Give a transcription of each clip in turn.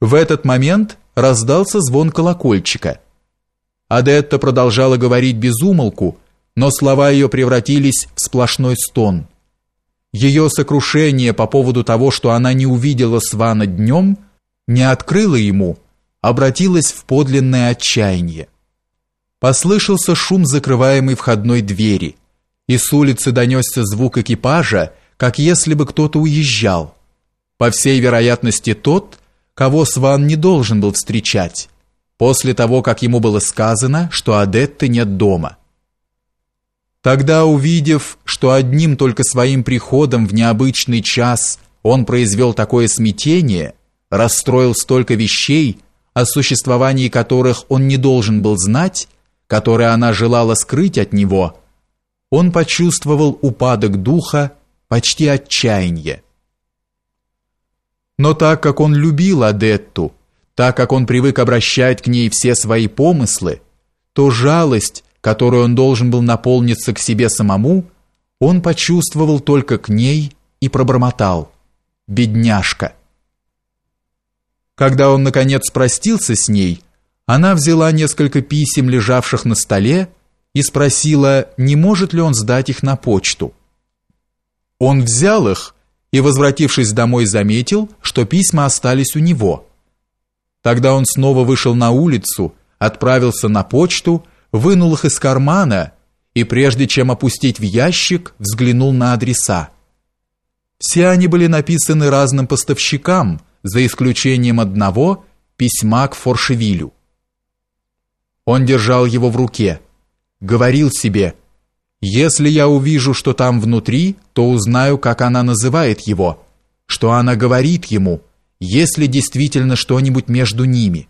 В этот момент раздался звон колокольчика. Адетта продолжала говорить без умолку, но слова ее превратились в сплошной стон. Ее сокрушение по поводу того, что она не увидела Свана днем, не открыло ему, обратилось в подлинное отчаяние. Послышался шум закрываемой входной двери, и с улицы донесся звук экипажа, как если бы кто-то уезжал. По всей вероятности тот, кого Сван не должен был встречать, после того, как ему было сказано, что Адетты нет дома. Тогда, увидев, что одним только своим приходом в необычный час он произвел такое смятение, расстроил столько вещей, о существовании которых он не должен был знать, которые она желала скрыть от него, он почувствовал упадок духа, почти отчаяние. Но так как он любил Адетту, так как он привык обращать к ней все свои помыслы, то жалость, которую он должен был наполниться к себе самому, он почувствовал только к ней и пробормотал «Бедняжка». Когда он, наконец, простился с ней, она взяла несколько писем, лежавших на столе, и спросила, не может ли он сдать их на почту. Он взял их и, возвратившись домой, заметил, что письма остались у него. Тогда он снова вышел на улицу, отправился на почту, вынул их из кармана и, прежде чем опустить в ящик, взглянул на адреса. Все они были написаны разным поставщикам, за исключением одного письма к Форшевилю. Он держал его в руке, говорил себе – если я увижу, что там внутри, то узнаю, как она называет его, что она говорит ему, если действительно что-нибудь между ними.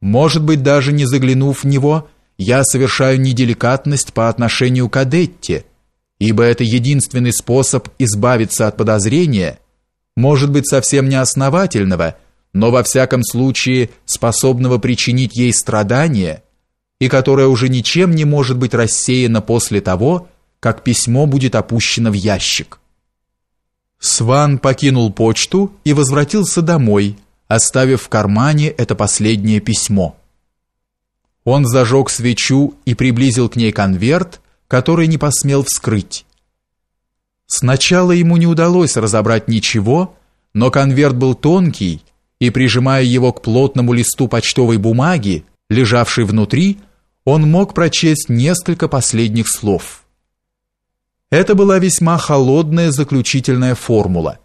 Может быть, даже не заглянув в него, я совершаю неделикатность по отношению к Адетте, ибо это единственный способ избавиться от подозрения, может быть, совсем неосновательного, но во всяком случае способного причинить ей страдания – и которая уже ничем не может быть рассеяна после того, как письмо будет опущено в ящик. Сван покинул почту и возвратился домой, оставив в кармане это последнее письмо. Он зажег свечу и приблизил к ней конверт, который не посмел вскрыть. Сначала ему не удалось разобрать ничего, но конверт был тонкий, и прижимая его к плотному листу почтовой бумаги, лежавшей внутри, он мог прочесть несколько последних слов. Это была весьма холодная заключительная формула.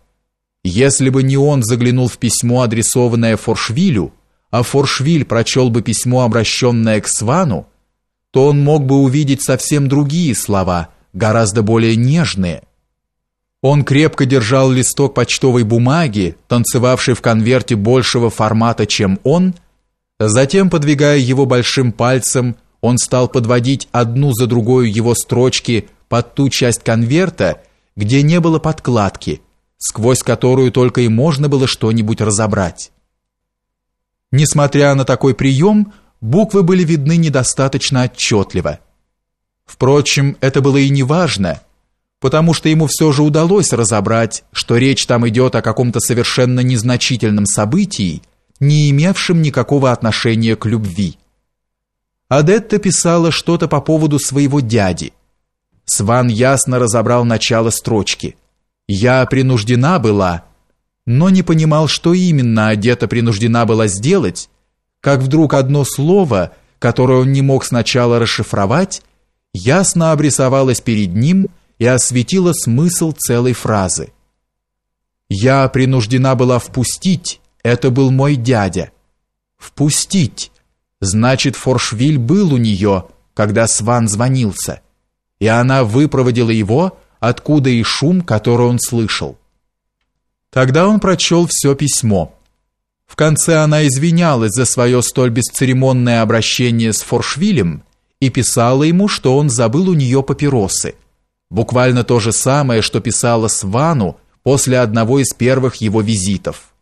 Если бы не он заглянул в письмо, адресованное Форшвилю, а Форшвиль прочел бы письмо, обращенное к Свану, то он мог бы увидеть совсем другие слова, гораздо более нежные. Он крепко держал листок почтовой бумаги, танцевавший в конверте большего формата, чем он, затем, подвигая его большим пальцем, он стал подводить одну за другой его строчки под ту часть конверта, где не было подкладки, сквозь которую только и можно было что-нибудь разобрать. Несмотря на такой прием, буквы были видны недостаточно отчетливо. Впрочем, это было и не важно, потому что ему все же удалось разобрать, что речь там идет о каком-то совершенно незначительном событии, не имевшем никакого отношения к любви. Адетта писала что-то по поводу своего дяди. Сван ясно разобрал начало строчки. «Я принуждена была», но не понимал, что именно Адетта принуждена была сделать, как вдруг одно слово, которое он не мог сначала расшифровать, ясно обрисовалось перед ним и осветило смысл целой фразы. «Я принуждена была впустить, это был мой дядя». «Впустить» Значит, Форшвиль был у нее, когда Сван звонился, и она выпроводила его, откуда и шум, который он слышал. Тогда он прочел все письмо. В конце она извинялась за свое столь бесцеремонное обращение с Форшвилем и писала ему, что он забыл у нее папиросы. Буквально то же самое, что писала Свану после одного из первых его визитов.